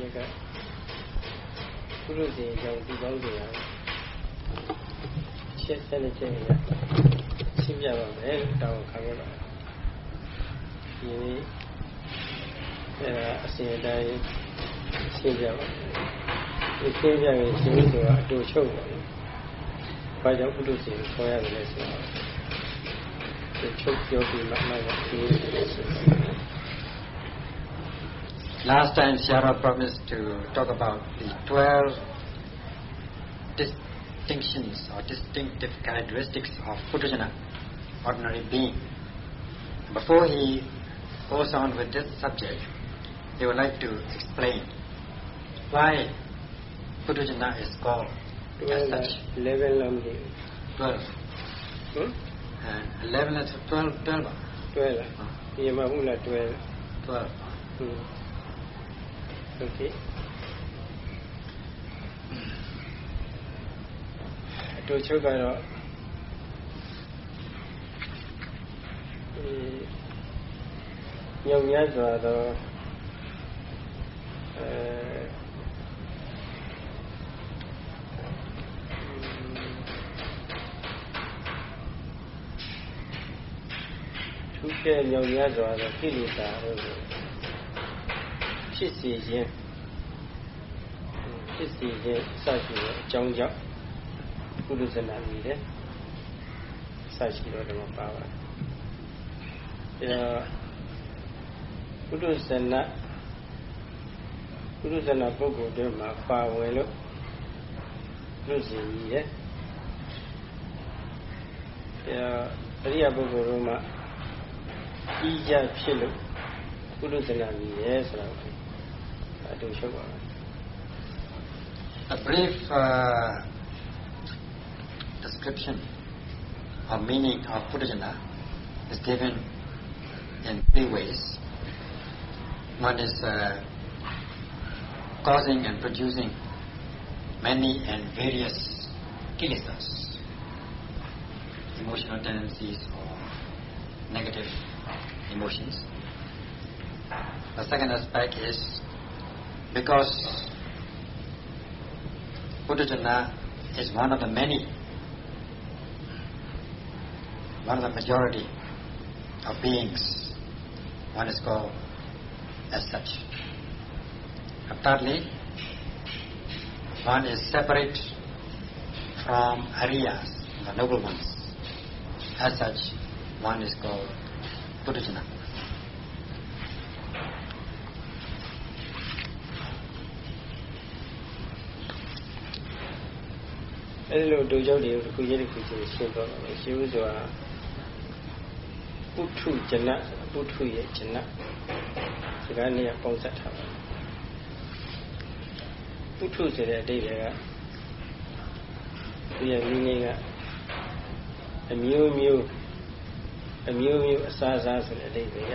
ရက်ကပုရုဇဉ်ကြောင့်ဒီကောင်းတွေကချက်ဆက်နေချက်ရရှင်းပြပါမယ်တောင်းခံရပါဒီနေ့အဲအစီအတိုင်းရှင်းပြပါဒီရှင်းပြရင်ရှင်းဆိုတာအတူချုပ်ပါဘူးဘာကြောင့်ပုရုဇဉ်ခေါ်ရတယ်လဲဆိုတော့ဒီချုပ်ပြောပြီးမှမှလည်းဒီလိုရှင်းပါ Last time Shara promised to talk about the 12 distinctions or distinctive characteristics of Putujana, ordinary being. Before he goes on with this subject, he would like to explain why Putujana is called as such. 11 only. 12. Hmm? 11 is 12, 12. 12. Uh, 12. 12. Hmm. န်း Okay အတူချုပ်ကတော့ညောင်များစွာတော့အဲသူကညောင်များစွာတော့ကိလေသာတို့ ဖြစ်စီခြင်းဖြစ်စီခြင်းစရှိတဲ့အကြောင်းကြောင့်ကုသဇနာမြည်တယ်စရှိတော့ဒီမှာပါပါတယ်အဲကုသဇနာကုသဇနာပုဂ္ဂိုလ်တွေမှာပါဝင်လို့ကုသဇင်ကြီးရဲ့အဲအရိယပုဂ္ဂိုလ်တို့မှာကြီးကြဖြစ်လို့ကုသဇနာမြည်ရဲ့ဆိုတာ I do. A brief uh, description of meaning of Buddhajana is given in three ways. One is uh, causing and producing many and various kilesas, emotional tendencies or negative emotions. The second aspect is because Puthujana is one of the many, one of the majority of beings. One is called as such. And thirdly, one is separate from Ariyas, the noble ones. As such, one is called Puthujana. အဲဒီလိုဒုကြောင့်တွေတစ်ခုချင်းတစ်ခုချင်းရှင်းတော့တယ်ရှင်းဥစွာပုထုဇနပုထုရဲ့ဇနစကားနဲ့ပေါင်းစပ်ထားပါတယ်ပုထုဆိုတဲ့အဓိပ္ပာယ်ကသူရဲ့မိငိမ့်ကအမျိုးမျိုးအမျိုးမျိုးအစားအစားဆိုတဲ့အဓိပ္ပာယ်ရ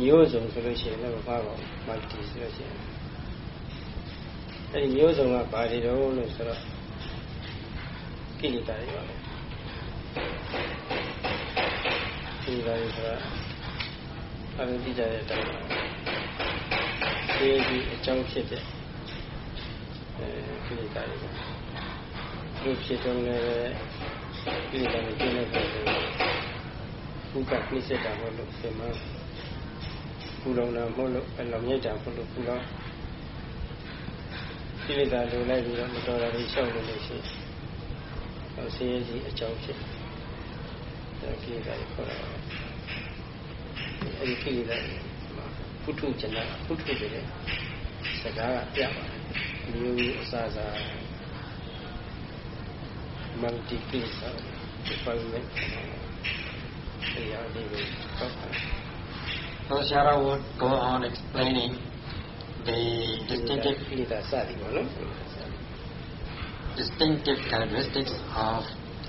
မျိုးစုံဆိုလို့ရှိရင်လည်းဘာပါမတ္တိဆိုလို့ရှိရင် အဲဒီမျိုးစုံကဘာတွေတော့လို့ဆိုတော့ကိလေသာတွေပါပဲကိလေသာတွေဆိုတာအရင်သိကြတဲ့အတိုင်းပါဒီဒီအကြောင်းဖြစ်တဲ့အဲကိလေသာတွေဒီဖြစ်တော့လည်းကိလေသာတွေကျင်းတဲ့ပုံစံခုကနှိစ္စတာမဟုတ်လို့ဒီမှာပူလောင်တာမဟုတ်လို့အလောင်မြိုက်တာမဟုတ်လို့ပူလောင် ကိလေသာလိုလိုက်ပြီးတော့မတော်တာတွေရှောက်လို့လို့ရှိရင်ဆင်းရဲကြီးအကြောင်းဖြစ်တယ်ကိလေသာတွေခေါ်တာအဲဒီကိလေသာပုထုဇဏပုထုဆိုတဲ့စကားကပြပါတယ်မျိုးမျိုးအစားစားမန်တိကိလေသာဒီပိုင်းနဲ့တရားလေးကိုတောက်ပါတယ် So Shara would go on explaining the distinctive distinctive characteristics of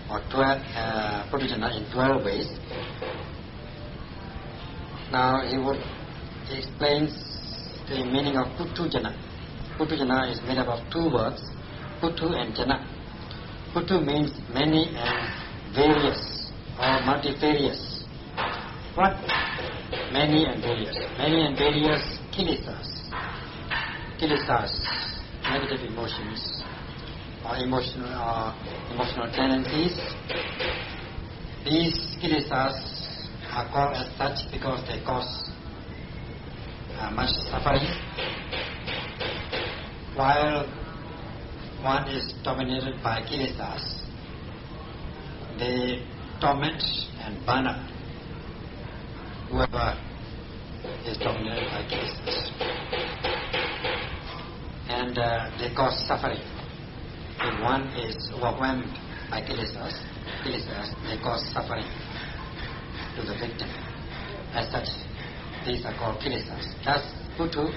or 12 uh, in 12 ways. Now he would explains the meaning of Puthujana. Puthujana is made up of two words, Puthu and Jana. Puthu means many and various or multifarious. What many and various. Many and various kilesas. Kilesas, negative emotions, or emotional, or emotional tendencies. These kilesas are called as such because they cause uh, much suffering. While one is dominated by kilesas, they torment and burn up whoever is dominated by kilesas. And uh, they cause suffering. If one is overwhelmed by kilesas, kilesas, they cause suffering to the victim. As such, these are called kilesas. Thus, Putu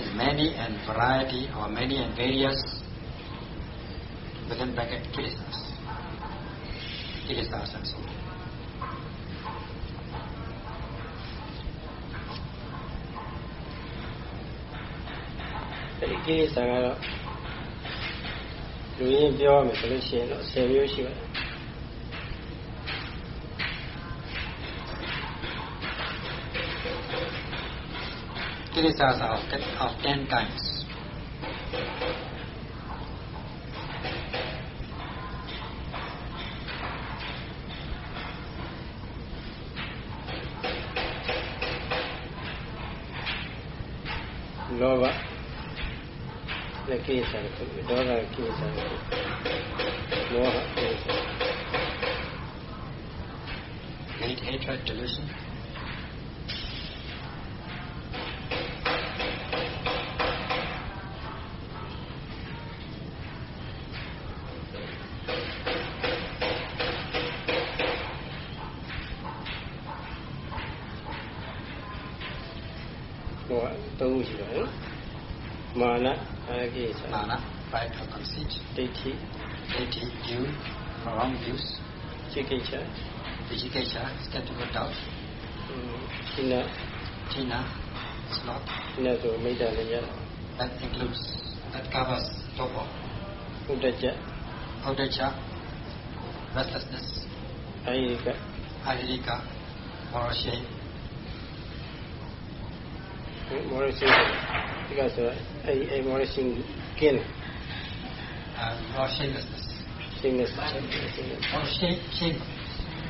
is many and variety or many and various within bracket kilesas. Kilesas and so on. အဲဒီကိစ္စကတော့လူရင်းပြောရမယ်ဆိုလို့ရှိရင်တော့10မျိုးရှိပါတယ် Kilesas are of, of ten kinds. ။လောဘလက်ကိစ္စတစ်ခုဒေါသကိစ္စတစ် ಅಕ್ಕೇಯ ಸರಕು ವಿಟೋಲ ಅಕ್ಕೇಯ ಸರಕು ಮೋಹ Any, to listen? is mana by to conceit, ditti, ditti view, wrong views, jigata, vijigata, skeptical doubt, tina, tina, sloth, tina so medalaya. That includes, that covers topo, udaja, udaja, restlessness, airika, airika, moral shame. Moral shame. မောရစိဒီကဆိုအဲအဲမောရစိကင်း uh, moral shamelessness. စိတ်နဲ့စိတ်စိတ်နဲ့ Moral shame, shame,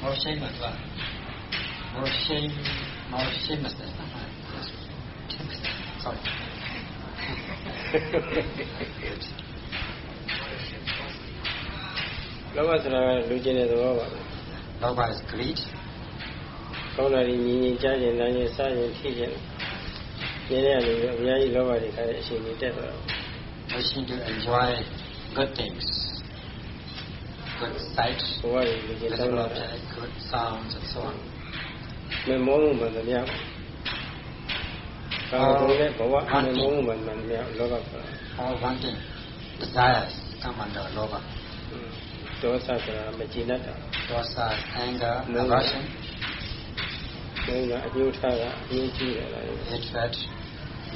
moral shame as well. Moral shame, moral shamelessness. Yes. Sorry. လောဘဆိုတာကလူကျင်တဲ့သဘောပါပဲ Loba is greed. ကောင်းတာကြီးညီညီကြားကျင်နိုင်ရင်စားရင်ထိ ကျင်နေရနေပြီးအများကြီးလောဘတွေခါတဲ့အချိန်ကြီးတက်သွား Wishing to enjoy good things, good sight, ဘဝကြီးလူကျင်တောင်း visible လာ object, good sounds, and so on. မမောမှုမှန်သမျှကာမဂုဏ်နဲ့ဘဝမမောမှုမှန်သမျှလောဘဆိုတာ All wanting desires come under loba. ဒေါသဆိုတာမကြည်တတ်တာ Dosa, anger, No. aversion, ဘုန်းကအကျိုးထားတာအရေးကြီးတယ်လား hatred,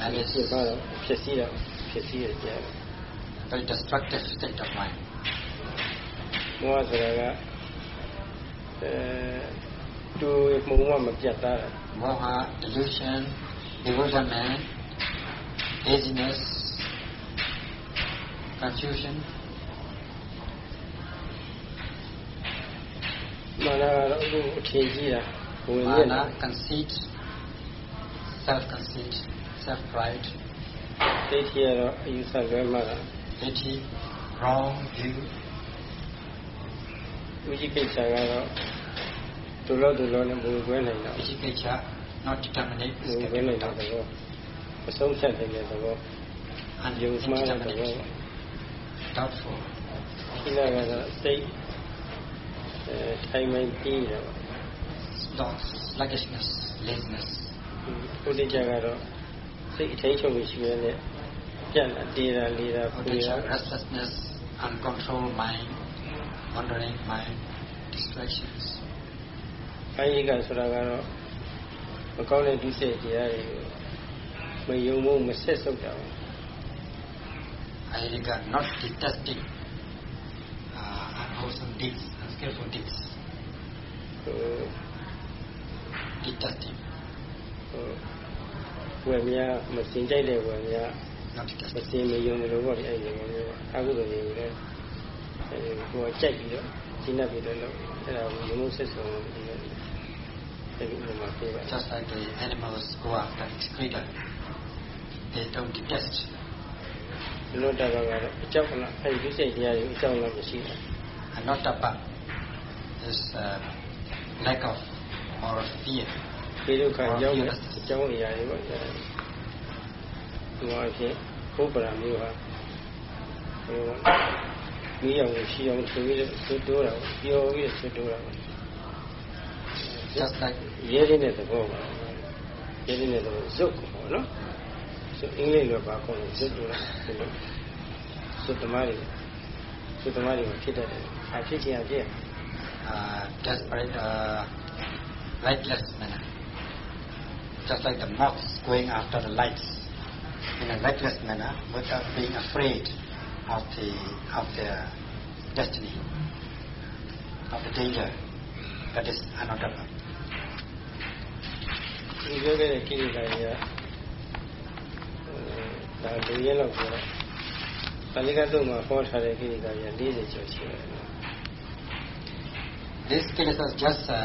ဒီ malice, ကတော့ဖြစ်စည်းတာဖြစ်စည်းရကြတယ် very destructive state of mind. မောဟဆိုတာကအဲတူမှုံမမပြတ်သားတာ Moha, delusion, bewilderment, laziness, confusion, မာနကတော့အခုအထင်ကြီးတာဝင်ရတာ mana, conceit, self-conceit, self-pride, ဒိဋ္ဌိကတော့အယူဆလွဲမှားတာ ditti, wrong view, ဝိจิကိစ္စကတော့ဒုလောဒုလောနဲ့ဘုံကွဲနိုင်တာ vichikecha, not determinate, ဘုံကွဲနိုင် skeptical တဲ့သ doubt, ဘောအဆုံးဖြတ်နိုင်တဲ့သဘော and ယုံမှားတဲ့သဘော indeterminate, doubtful, ခိလကတော့စိတ်အဲထိုင်မှန်ပြီးတယ်ပေါ့ sloth, sluggishness, laziness, ဘုဒ္ဓကျကတော့ စိတ်အထိန်ချုပ်ရှိရတဲ့ပြတ်လာတေးတာလေးတာပူတာ Uddhacca, restlessness, uncontrolled mind, wandering mind, distractions. အာယိကဆိုတာကတော့မကောင်းတဲ့ဒုစရိုက်တရားတွေကိုမယုံမှုမဆက်ဆုပ်တာပေါ့ Ahirika, not detesting uh, unwholesome deeds, unskillful deeds, ဟို detesting. ဟို ဝယ်များမစင်ကြိုက်တဲ့ဝယ်များ not မ detested. စင်မယုံလို့ပေါ့လေအဲ့ဒီလိုမျိုးအကုသိုလ်တွေကိုလည်းအဲဒီကိုယ်ကြိုက်ပြီးတော့ရှင်းတတ်ပြီးတော့လို့အဲ့ဒါကိုယုံမှုဆက်ဆုံးဒီလိုအဲ့ဒီဥပမာပြပါ Just like the animals go after excreta, they don't detest. ဒီလိုတာကတော့အကြောက်ကလားအဲ့ဒီစိတ်တရားတွေအကြောက်လားမရှိဘူး And not tapa is uh, lack of or fear. ဒီဒုက္ခရောက်တဲ့အကြောင်းအရာတွေပေါ့ကြာဒီမှာဖြစ်ဘုပ္ပရာမျိုးဟာဟိုမိအောင်ရှိအောင်ထူပြီးတော့ဆွတိုးတာပေါ့ပြောပြီးတော့ဆွတိုးတာပေါ့ Just like ရဲရင်းတဲ့သဘောပါရဲရင်းတဲ့သဘောဇုတ်ပေါ့နော်ဆိုအင်္ဂလိပ်လိုပါခေါ်လို့ဇုတ်တူလားဒီလိုဇုတ်သမားတွေဇုတ်သမားတွေဖြစ်တတ်တယ်အဖြစ်ချင်းအဖြစ် uh, desperate, uh, lightless manner. Just like the moths going after the lights in a reckless manner without being afraid of the of their destiny, of the danger. That is anotapa. ဒီပြောခဲ့တဲ့ကိရိတာတွေကဒါလူရဲလောက်ပြောတော့တာလိကတော့မှာဟောထားတဲ့ကိရိတာတွေက40ကျော်ရှိတယ်နော် This case is just a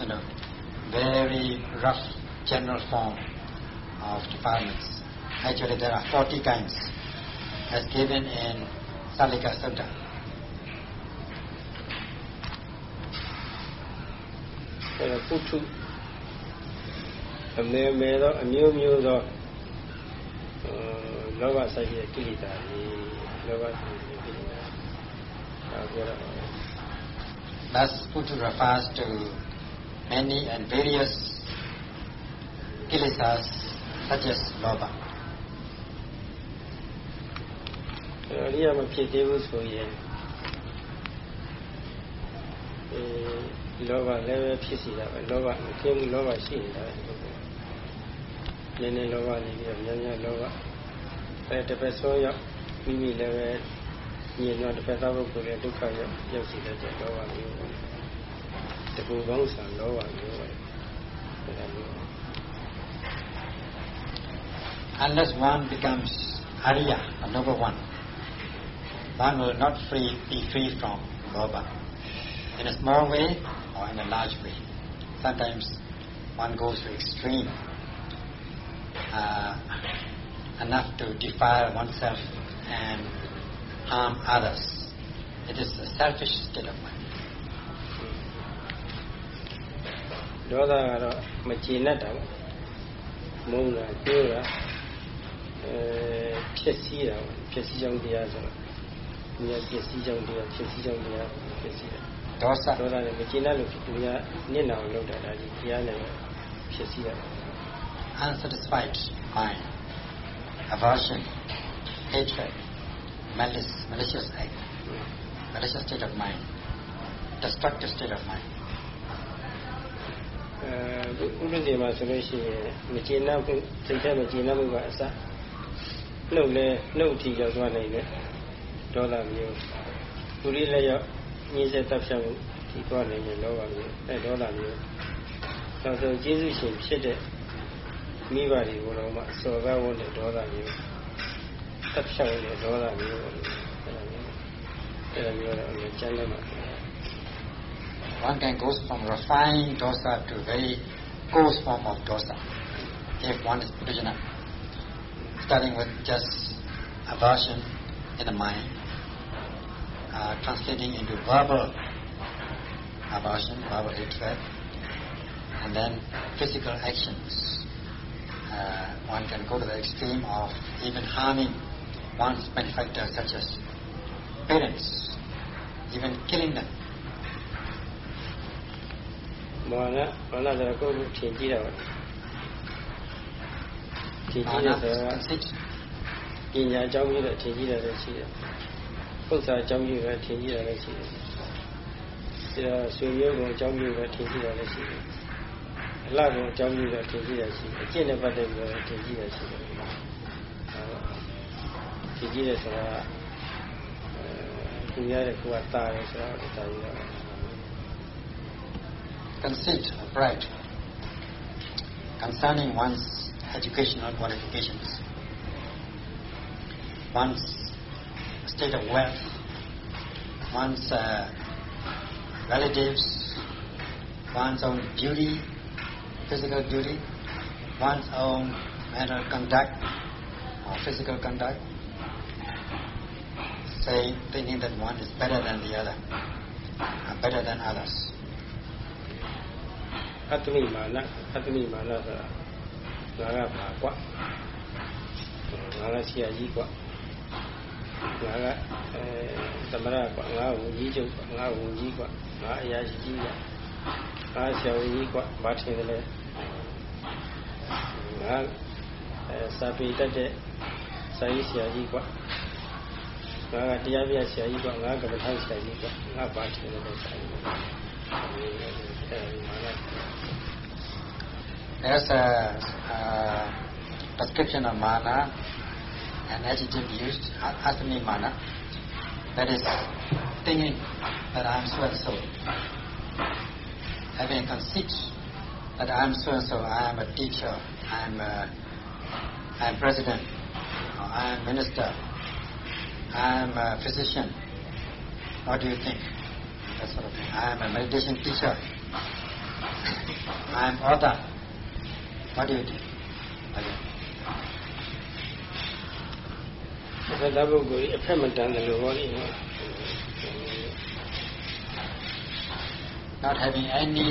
you know very rough general form of defilements. Actually, there are 40 kinds, as given in Salika Sutta. အဲ့တော့ပုထုအမေမေတော့အမျိုးမျိုးသောလောဘဆိုင်ရဲ့ကိလေသာတွေလောဘဆိုင်ရဲ့ကိလေသာဒါပြောတာပါပဲ Thus, Putu refers to many and various kilesas such as loba. အဲ့တော့အရိယာမဖြစ်သေးဘူးဆိုရင်အဲလောဘလည်းပဲဖြစ်စီတာပဲလောဘမဖြစ်ဘူးလောဘရှိနေတာပဲဒီလိုနည်းနည်းလောဘနေပြီးတော့များများလောဘအဲတစ်ပတ်ဆုံးရောက်မိမိလည်းပဲညင်တော့တစ်ပတ်သားပုဂ္ဂိုလ်လည်းဒုက္ခရောက်ရောက်စီတတ်တဲ့လောဘမျိုးပဲတကူကောင်းဆံလောဘမျိုးပဲအဲ့ဒါမျိုး Unless one becomes Arya, a noble one, one will not free, be free from loba. In a small way or in a large way. Sometimes one goes to extreme, uh, enough to defile oneself and harm others. It is a selfish state of mind. ဒေါသကတော့မကျေနပ်တာပေါ့မုန်းတာကျိုးတာ 呃，撇死啊！撇死种地啊种，你也撇死种地啊，撇死种地啊，撇死啊！多大？多大？你没见到六十多呀？你哪有六十多？你哪能撇死啊？Unsatisfied. I. Aversion. Hate. Malice. Malicious hate. Malicious state of mind. Destructive state of mind. 呃，五五六嘛，说的是没见到跟之前没见到那么管。 နပ်ဘူးကအစနှုတ်လဲနှုတ်ထီရောက်သွားနိုင်တယ်ဒေါသမျိုးပုရိလည်းရောက်ညှင်းဆက်တပ်ဖြတ်မှုဒီသွားနိုင်တယ်လောဘမျိုးအဲဒေါသမျိုးနောက်ဆုံးကျေးဇူးရှင်ဖြစ်တဲ့မိဘတွေကိုတော့မှစော်ကားဝတ်တဲ့ဒေါသမျိုးတပ်ဖြတ်တဲ့ဒေါသမျိုးအဲဒါမျိုးအဲဒါမျိုးတော့အကျဉ်းလည်းမှာ One can go from refined dosa to very coarse form of dosa if one is Pujana. Starting with just aversion in the mind, uh, translating into verbal aversion, verbal hatred, and then physical actions. Uh, one can go to the extreme of even harming one's benefactors such as parents, even killing them. မောဟနဲ့ဘာလာဆိုတော့ကိုယ်ကိုထင်ကြည့်တာ 天气的什么？一年交替的天气的天气，不三交替的天气的天气，这水月光交替的天气的天气，蓝光交替的天气的天气，尽量把这个天气的天气。天气的什么？呃，今天的古尔达，什么的太阳？Concert, bright, concerning one's educational qualifications, one's state of wealth, one's uh, relatives, one's own beauty, physical beauty, one's own mental conduct or physical conduct, saying, thinking that one is better than the other, uh, better than others. အတ္တမိမာနအတ္တမိမာနဆိုတာ ငါကပါကွာငါကဆရာကြီးကွာငါကအဲသမရကွာငါကဝန်ကြီးချုပ်ကွာငါကဝန်ကြီးကွာငါအရာရှိကြီးကွာငါဆရာဝန်ကြီးကွာဘာထင်တယ်လဲငါအဲစာပေတတ်တဲ့စာရေးဆရာကြီးကွာငါကတရားပြဆရာကြီးကွာငါကကမ္ဘာထဆရာကြီးကွာငါဘာထင်တယ်လဲစာရေးအဲဒီမာန There's a, a description of mana, an adjective used, asmi mana, that is thinking that I am so and so. Having a conceit that I am so and so, I am a teacher, I am a, I am president, I am minister, I am a physician. What do you think? That sort of thing. I am a meditation teacher. I am author. What do you think? Again. သက်သာပုဂ္ဂိုလ်ကြီးအဖက်မတန်တယ်လို့ဟောနေမှာ Not having any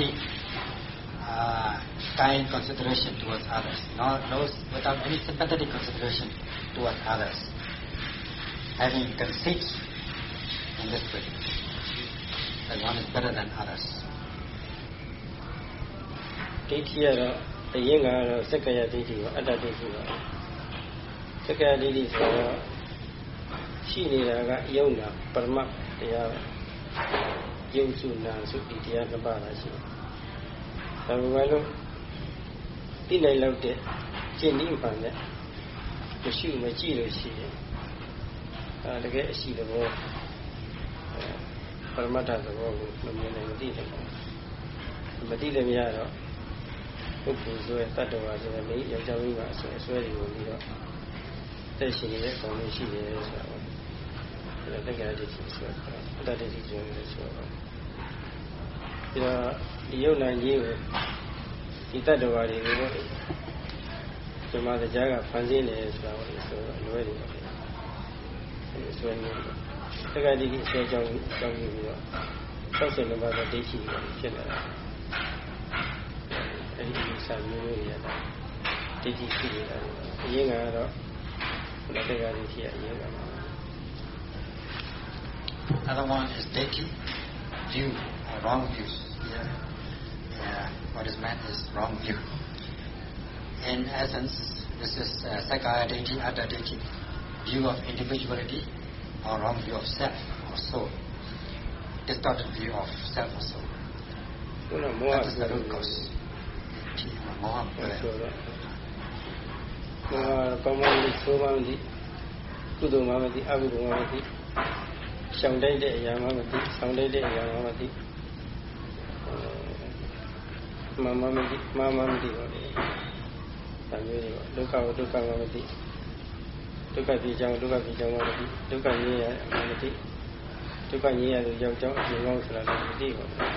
uh, kind consideration towards others, not no, without any sympathetic consideration towards others, having conceit in this way that one is better than others. ဒိဋ္ဌိကတော့ အရင်ကတော့စက္ကယဒိဋ္ဌိပါအတ္တဒိဋ္ဌိပါစက္ကယဒိဋ္ဌိဆိုတော့ရှိနေတာကယုံနာပရမတ်တရားယုံစုနာစုဒီတရားနှစ်ပါးပါရှိတယ်ဒါပေမဲ့လို့သိနိုင်လောက်တဲ့ရှင်းနည်းမှန်တဲ့မရှိမကြည့်လို့ရှိရင်အဲတကယ်အရှိတဘောပရမတ္ထသဘောကိုမမြင်နိုင်မသိနိုင်ဘူးမသိတယ်များတော့ ပုဂ္ဂိုလ်ဆိုရတတ္တဝါဆိုရမိယောက်ျားမိန်းမဆိုအစွဲတွေကိုပြီးတော့တက်ရှင်နေတဲ့အကောင်လေးရှိတယ်ဆိုတာပေါ့။ဒါတက္ကရာဒိဋ္ဌိဆိုတာအတ္တဒိဋ္ဌိကျုံလို့ဆိုတော့ဒီတော့ဒီယုံနာကြီးကိုဒီတတ္တဝါတွေကိုပေါ့ဒီမှာတရားကဖန်ဆင်းနေဆိုတာပေါ့ဆိုတော့လွဲတယ်ပေါ့။အဲဆွဲနေတယ်။တက္ကရာဒိဋ္ဌိအစွဲကြောင်းကြောင်းပြီးတော့ဆောက်စင်မှာဒိဋ္ဌိဖြစ်လာတာ။ အဲဒီစာမျိုးတွေရတာတည်ကြည်ရှိနေတာအရင်ကတော့လက်တကယ်ကြီးရှိရအရင်က Another one is deity, view, or wrong views. Yeah. yeah. What is meant is wrong view. In essence, this is uh, Sakaya deity, Atta deity, view of individuality, or wrong view of self or soul. Distorted view of self or soul. ခုနမောဟ That is the root cause. Moha ဆိုတော့မောဟကောင်းမှန်းဆိုမှန်းဒီကုသိုလ်မှမသိအကုသိုလ်မှမသိရှောင်တိုက်တဲ့အရာမှမသိဆောင်တိုက်တဲ့အရာမှမသိမမမသိမမမသိပါဘူး။ဒါမျိုးတွေပေါ့ဒုက္ခကိုဒုက္ခမှမသိဒုက္ခပြေကြောင်းဒုက္ခပြေကြောင်းမှမသိဒုက္ခငြိမ်းရမှမသိဒုက္ခငြိမ်းရလို့ရောက်ကြောင်းအပြင်ကောင်းဆိုတာလည်းမသိပါဘူး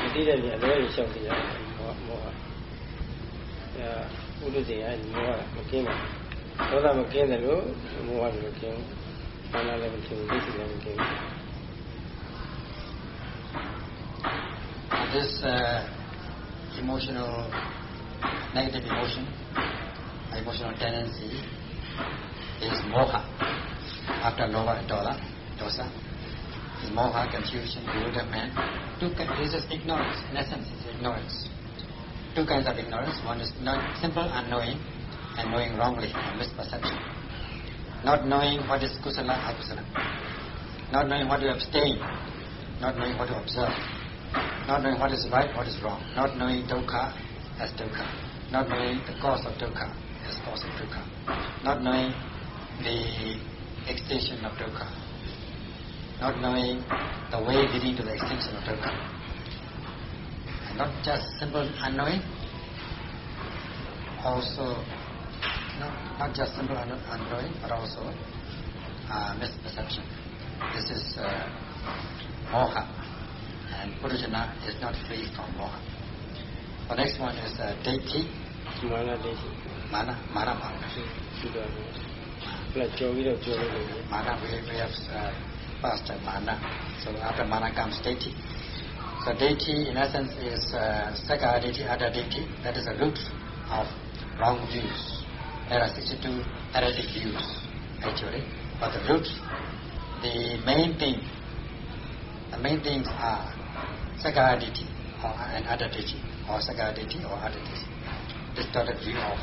။မသိတဲ့နေအလွဲကြီးလျှောက်ကြရတယ် မောဟမောဟအဲဥဒ္ဒဇေယမောဟမကင်းပါဘူးဒေါသမကင်းတယ်လို့မောဟလည်းမကင်းဘူးဘာလည်းမကင်းဘူးဒိဋ္ဌိလည်းမကင်းဘူး This uh, emotional, negative emotion, emotional tendency is moha. After lova and dola, dosa, is moha, confusion, bewilderment. Two kinds, this is ignorance. In essence, it's ignorance. Two kinds of ignorance. One is non, simple unknowing and knowing wrongly, or misperception. Not knowing what is kusala, akusala. Not knowing what to abstain. Not knowing what to observe not knowing what is right, what is wrong, not knowing dukkha as dukkha, not knowing the cause of dukkha as cause of dukkha, not knowing the extension of dukkha, not knowing the way leading to the extension of dukkha. Not just simple unknowing, also not, not just simple unknowing, but also uh, misperception. This is uh, moha, and Purujana is not free from moha. The next one is uh, deiti. Mana deiti. Mana, mana mana. Mana, we, we have uh, passed mana. So after mana comes deiti. So deiti in essence is uh, Saka deiti, Ada deiti. That is the root of wrong views. There are 62 heretic views actually. But the root, the main thing, the main things are Saka deiti or an Ada deiti or Saka deiti or other deiti. Distorted view of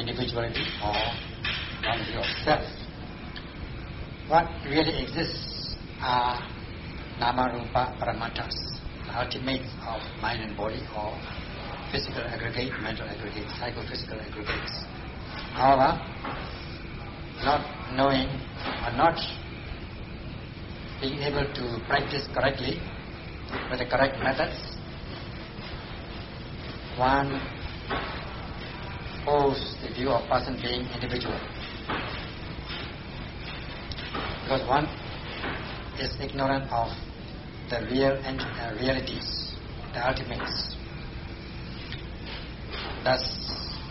individuality or wrong view of self. What really exists are Nama Rupa Paramattas, the ultimates of mind and body or physical aggregate, mental aggregate, psychophysical aggregates. However, not knowing or not being able to practice correctly with the correct methods, one holds the view of person being individual. Because one is ignorant of the real and uh, realities, the ultimates. Thus,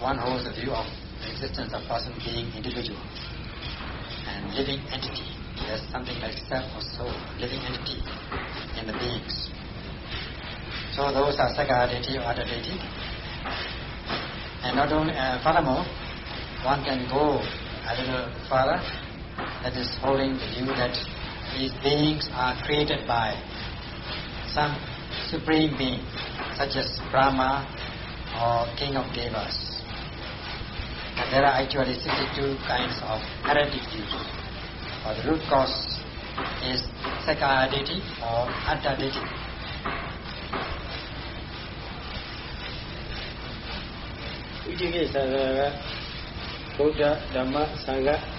one holds the view of the existence of person being individual and living entity. There's something like self or soul, living entity in the beings. So those are Saka deiti or Ada deiti. And not only, uh, furthermore, one can go a little further, that is holding the view that these beings are created by some supreme being, such as Brahma or king of devas. And there are actually 62 kinds of heretic views. Or the root cause is Sakaya deiti or Atta deiti. Buddha, Dhamma, Sangha,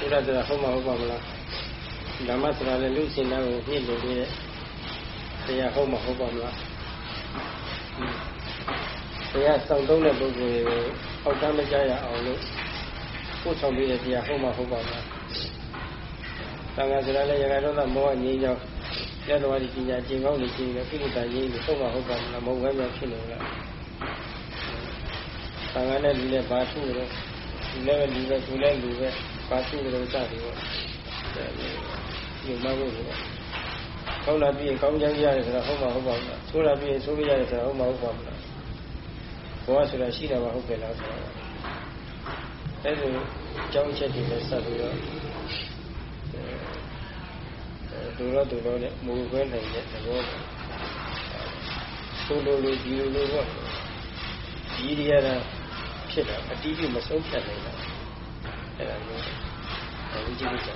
ဘုရားတရားဟောမှာဟောပါမလား ဓမ္မဆိုတာလည်းလူရှင်သားကိုပြည့်လို့နေတဲ့တရားဟုတ်မှာဟုတ်ပါမလားတရားစောင့်သုံးတဲ့ပုဂ္ဂိုလ်တွေကိုအောက်တမ်းမကြရအောင်လို့ပို့ဆောင်ပြီးတဲ့တရားဟုတ်မှာဟုတ်ပါမလားသံဃာဆိုတာလည်းရဂတော်မောဟငြိမ်းချောင်းရတော်ဒီပညာကျင့်ကောင်းနေခြင်းနဲ့ပြိဋ္ဌာန်ကြီးလို့ဟုတ်မှာဟုတ်ပါမလားမဟုတ်ဘဲများဖြစ်နေလားသံဃာနဲ့လူနဲ့ဘာထုလို့လူလည်းလူပဲသူလည်းလူပဲဘာထုလို့စတယ်ပေါ့ ဒီမှာဘုရားကောင်းလာပြီးကောင်းချမ်းရတယ်ဆိုတာဟုတ်မှာဟုတ်ပါမလားဆိုးလာပြီးဆိုးလို့ရတယ်ဆိုတာဟုတ်မှာဟုတ်ပါမလားဘောဆိုတာရှိတာမဟုတ်ပဲလားဆိုတာအဲ့လိုအကြောင်းချက်တွေနဲ့ဆက်ပြီးတော့ဒူရောဒူရောနဲ့မူခွဲနိုင်တဲ့သဘောဆိုလိုလိုဒီလိုလိုပေါ့ဒီရရဖြစ်တာအတိအကျမဆုံးဖြတ်နိုင်တာအဲ့ဒါမျိုးဝိจิကိစ္စ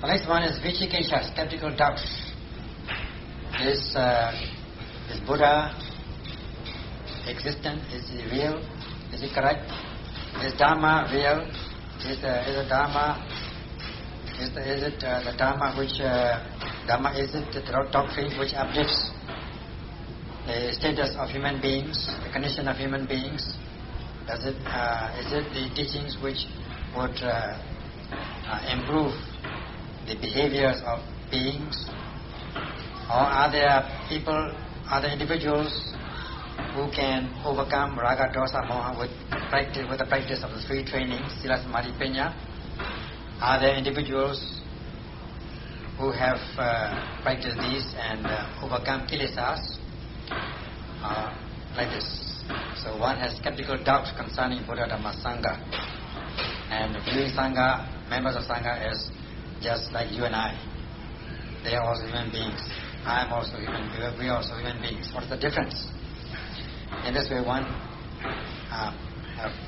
The next one is Vichikesha, skeptical doubts. Is, uh, is Buddha existent? Is he real? Is he correct? Is Dharma real? Is the, is the Dharma, is, the, is it uh, the Dharma which, uh, Dharma is it the doctrine which uplifts the status of human beings, the condition of human beings? Does it, uh, is it the teachings which would uh, uh, improve the behaviors of beings? Or are there people, other individuals who can overcome raga, dosa, moha with, practice, with the practice of the three trainings, sila, samadhi, panya? Are there individuals who have uh, practiced these and uh, overcome kilesas? Uh, like this. So one has skeptical doubts concerning Buddha Dhamma Sangha and viewing Sangha, members of Sangha as just like you and I. They are also human beings. I am also human. Beings. We are also human beings. What is the difference? In this way, one uh,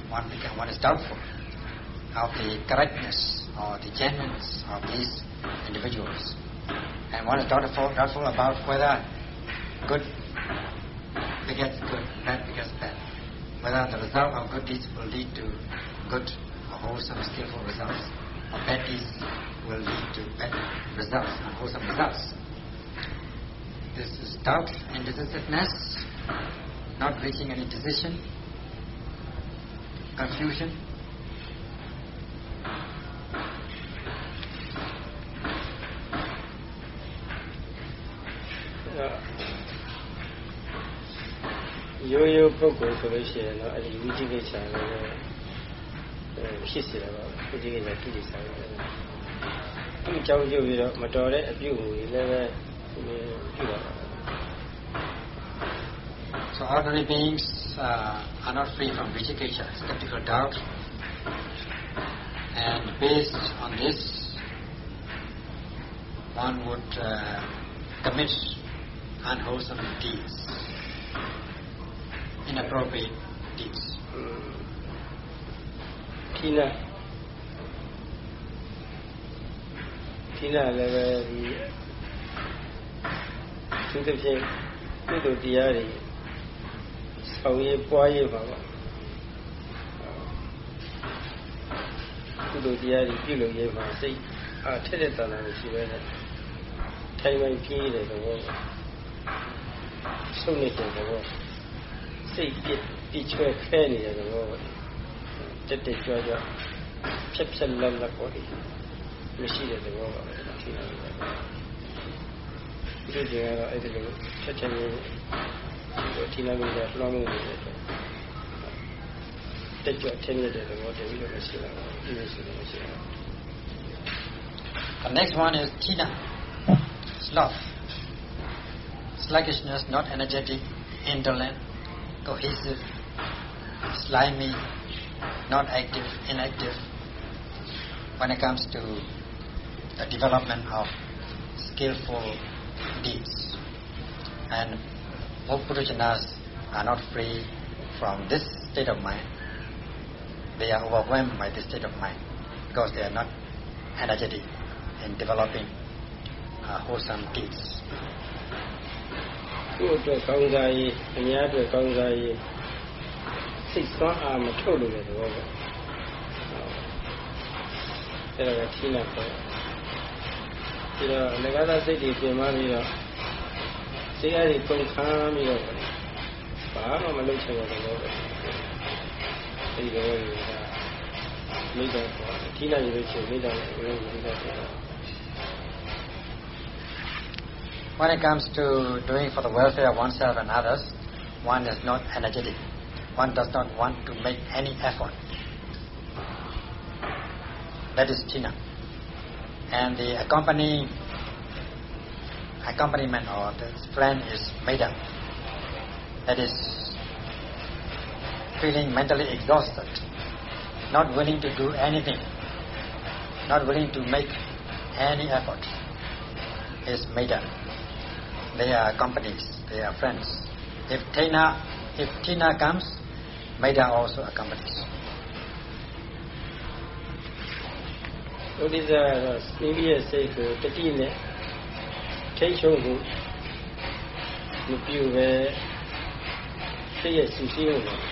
one become, one is doubtful of the correctness or the genuineness of these individuals, and one is doubtful, doubtful about whether good begets good, bad begets bad. Whether the result of good deeds will lead to good, wholesome, skillful results, bad deeds will lead to bad results, unwholesome results. This is doubt, indecisiveness, not reaching any decision, confusion. Uh, ရိုးရိုးပုဂ္ဂိုလ်ဆိုလို့ရှိရင်တော့အဲ့ဒီဝိจิကိစ္စလည်း ဖြစ်စေတာပါဝိจิကိစ္စကိစ္စလည်းသူ့အကြောင်းပြုပြီးတော့မတော်တဲ့အပြုအမူတွေလည်းပဲပြုတာပါ So ordinary beings uh, are not free from vicikiccha, skeptical doubt. And based on this, one would uh, commit unwholesome deeds, inappropriate deeds. ခိနခိနလည်းပဲဒီသူတစ်ဖြင့်ကုသိုလ်တရားတွေဆောင်ရေးပွားရေးပါပါကုသိုလ်တရားတွေပြုလုပ်ရေးမှာစိတ်အားထက်တဲ့တဏ္ဍာမရှိပဲနဲ့ထိုင်ပိုင်ပြေးတဲ့သဘောဆုံးနေတဲ့သဘောစိတ်ပြစ်ပြချွဲခဲနေတဲ့သဘော တက်တက်ကြွကြွဖြက်ဖြက်လက်လက်ပေါ်ဒီမရှိတဲ့သဘောပါပဲဒီလိုပဲဒီကြကတော့အဲ့ဒီလိုချက်ချက်လေးဒီလိုမျိုးလွှမ်းမိုးနေတဲ့တက်ကြွထင်းနေတဲ့သဘောတည်းပြီးတော့မရှိတာဒီလိုဆိုလို့မရှိတာ The next one is Tina, sloth. Sluggishness, not energetic, indolent, cohesive, slimy, not active, inactive. When it comes to the development of skillful deeds. And all Purujanas are not free from this state of mind. They are overwhelmed by this state of mind because they are not energetic in developing uh, wholesome deeds. ကိုယ့်အတွက်ကောင်းစားရေးအများအတွက်ကောင်းစားရေး စိတ်ဆွမ်းအားမထုတ်လို့တဲ့သဘောပေါ့အဲ့ဒါကထိနာပေါ့ပြီးတော့ငကားသားစိတ်တွေပြင်မပြီးတော့စိတ်အားတွေကုန်ခန်းပြီးတော့ဘာမှမလုပ်ချင်တဲ့သဘောပဲအဲ့ဒီသဘောကမိတ်တော်ပေါ့ထိနာရလို့ရှိရင်မိတ်တော်ရဲ့ဝိညာဉ်မိတ်တော်ပေါ့ When it comes to doing for the welfare of oneself and others, one is not energetic. One does not want to make any effort. That is china. And the accompanying accompaniment or the friend is Meda. That is feeling mentally exhausted, not willing to do anything, not willing to make any effort is Meda. They are companies, they are friends. If Tina, if Tina comes, Maidan also accompanies. What is the previous say to the team? Take show who you view where say a sushi,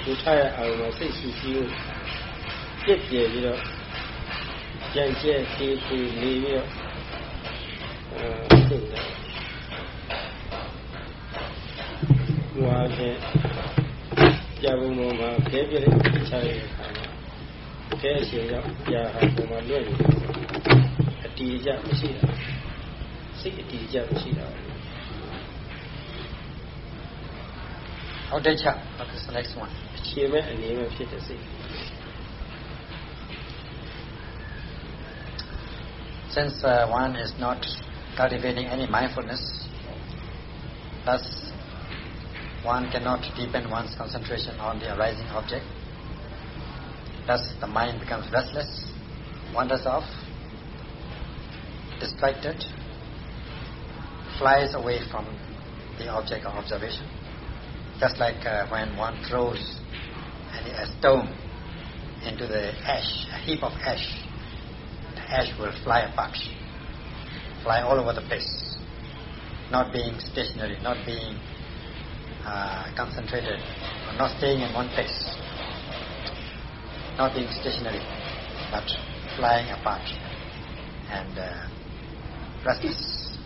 you try our say sushi, get here, you know, Jan Jan, see to leave you. ဟိုအဖြစ်ဟိုအဖြစ် ကြံကျဲသေးသေးလေးပြီးတော့အဲစိတ်နဲ့ဟွာတဲ့ကြာဘုံပေါ်မှာခဲပြည့်တဲ့ချရတဲ့အခါမှာခဲအရှင်ရောက်ကြာဟာပုံမှာလွတ်နေအတီးကြမရှိတာစိတ်အတီးကြမရှိတာ Audecha, that is the next one. အခြေမဲ့အနေမဲ့ဖြစ်တဲ့စိတ် Since uh, one is not cultivating any mindfulness, thus one cannot deepen one's concentration on the arising object. Thus the mind becomes restless, wanders off, distracted, flies away from the object of observation. Just like uh, when one throws a stone into the ash, a heap of ash, the ash will fly apart, fly all over the place, not being stationary, not being uh, concentrated concentrated, not staying in one place, not being stationary, but flying apart. And uh, restless.